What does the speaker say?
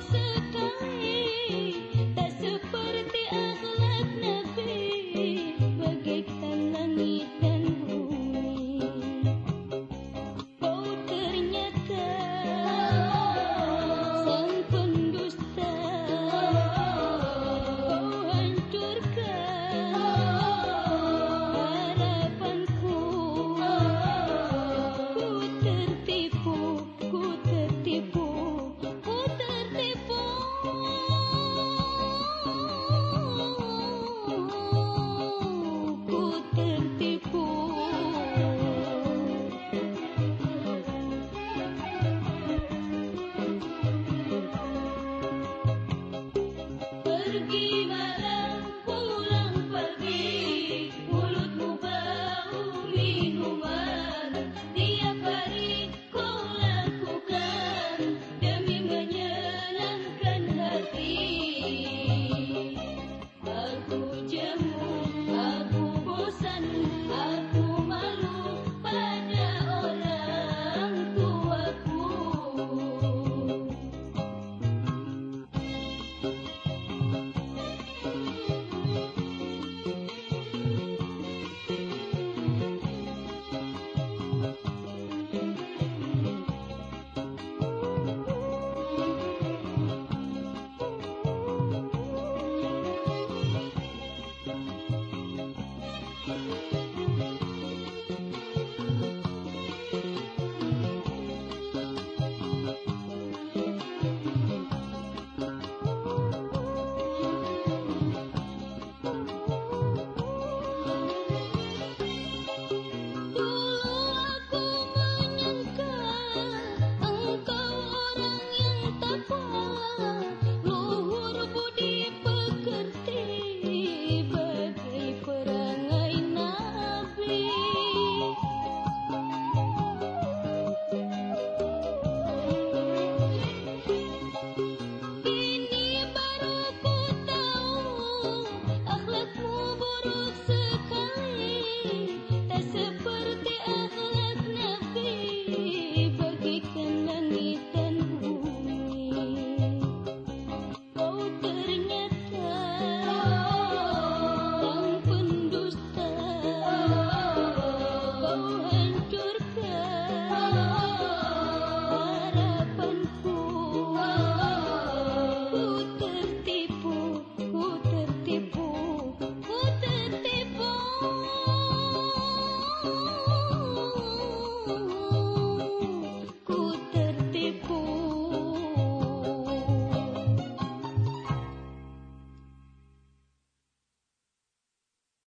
sekali